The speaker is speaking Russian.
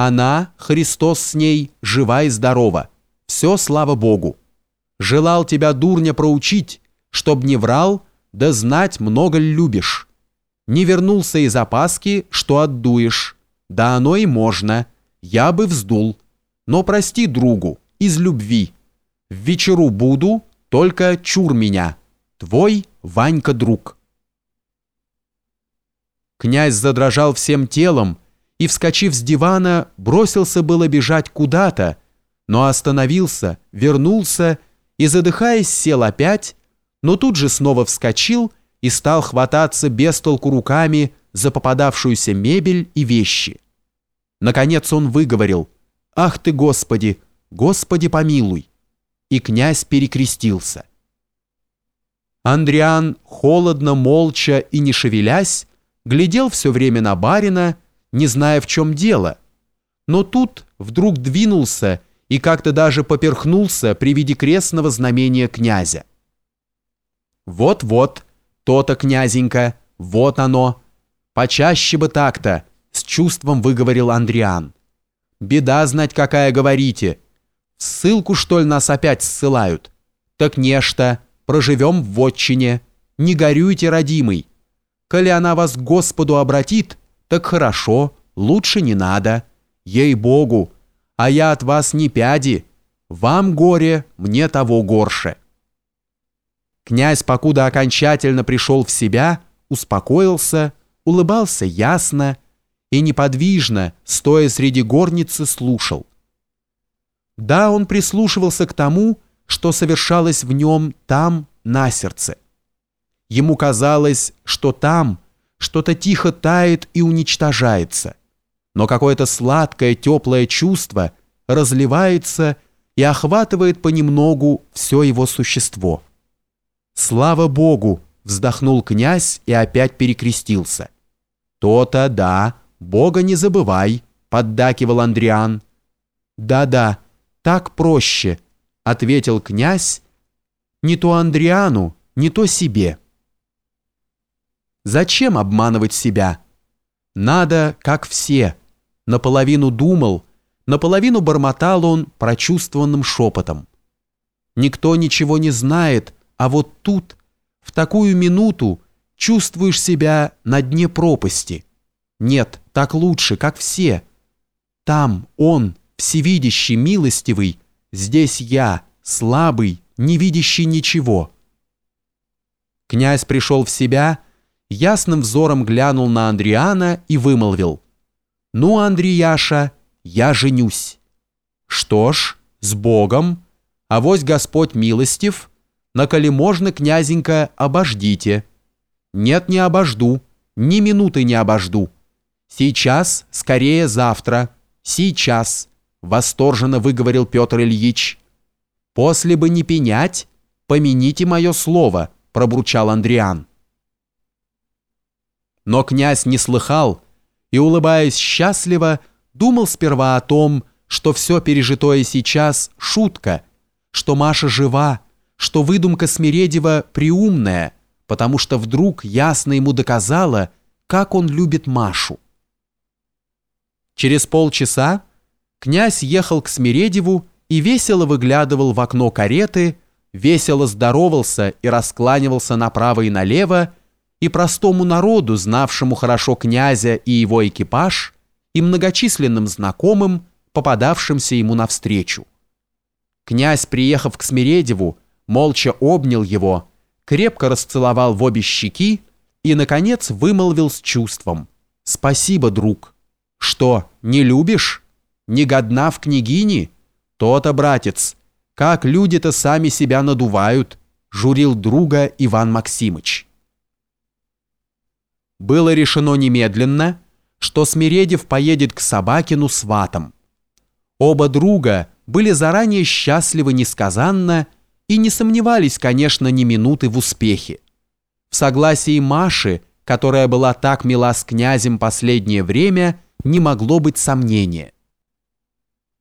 Она, Христос с ней, жива и здорова. Все, слава Богу. Желал тебя, дурня, проучить, чтоб не врал, да знать много любишь. Не вернулся из опаски, что отдуешь. Да оно и можно. Я бы вздул. Но прости другу, из любви. В вечеру буду, только чур меня. Твой Ванька друг. Князь задрожал всем телом и, вскочив с дивана, бросился было бежать куда-то, но остановился, вернулся и, задыхаясь, сел опять, но тут же снова вскочил и стал хвататься без толку руками за попадавшуюся мебель и вещи. Наконец он выговорил «Ах ты, Господи! Господи, помилуй!» И князь перекрестился. Андриан, холодно, молча и не шевелясь, глядел все время на барина, не зная, в чем дело. Но тут вдруг двинулся и как-то даже поперхнулся при виде крестного знамения князя. «Вот-вот, то-то, князенька, вот оно. Почаще бы так-то», — с чувством выговорил Андриан. «Беда знать, какая говорите. Ссылку, что ли, нас опять ссылают? Так нечто, проживем в вотчине. Не горюйте, родимый. Коли она вас к Господу обратит, так хорошо, лучше не надо. Ей-богу, а я от вас не пяди. Вам горе, мне того горше». Князь, покуда окончательно пришел в себя, успокоился, улыбался ясно и неподвижно, стоя среди горницы, слушал. Да, он прислушивался к тому, что совершалось в нем там, на сердце. Ему казалось, что там что-то тихо тает и уничтожается, но какое-то сладкое, теплое чувство разливается и охватывает понемногу все его существо. «Слава Богу!» – вздохнул князь и опять перекрестился. «То-то да, Бога не забывай», – поддакивал Андриан. «Да-да, так проще», – ответил князь, не то Андриану, не то себе. Зачем обманывать себя? Надо, как все. Наполовину думал, наполовину бормотал он прочувствованным шепотом. Никто ничего не знает, а вот тут, в такую минуту, чувствуешь себя на дне пропасти. Нет, так лучше, как все. Там он, всевидящий, милостивый, здесь я, слабый, не видящий ничего. Князь пришел в себя, ясным взором глянул на Андриана и вымолвил. «Ну, Андрияша, я женюсь». «Что ж, с Богом, а вось Господь милостив, на коли можно, князенька, обождите. Нет, не обожду, ни минуты не обожду. Сейчас, скорее завтра, сейчас, восторженно выговорил Петр Ильич. После бы не пенять, помяните мое слово, пробурчал Андриан. Но князь не слыхал и, улыбаясь счастливо, думал сперва о том, что все пережитое сейчас – шутка, что Маша жива, что выдумка Смиредева приумная, потому что вдруг ясно ему доказала, как он любит Машу. Через полчаса князь ехал к Смиредеву и весело выглядывал в окно кареты, весело здоровался и раскланивался направо и налево, и простому народу, знавшему хорошо князя и его экипаж, и многочисленным знакомым, попадавшимся ему навстречу. Князь, приехав к Смиредеву, молча обнял его, крепко расцеловал в обе щеки и, наконец, вымолвил с чувством. «Спасибо, друг». «Что, не любишь? Не годна в княгини? То-то, братец, как люди-то сами себя надувают», журил друга Иван Максимыч. Было решено немедленно, что Смиредев поедет к Собакину с ватом. Оба друга были заранее счастливы несказанно и не сомневались, конечно, ни минуты в успехе. В согласии Маши, которая была так мила с князем последнее время, не могло быть сомнения.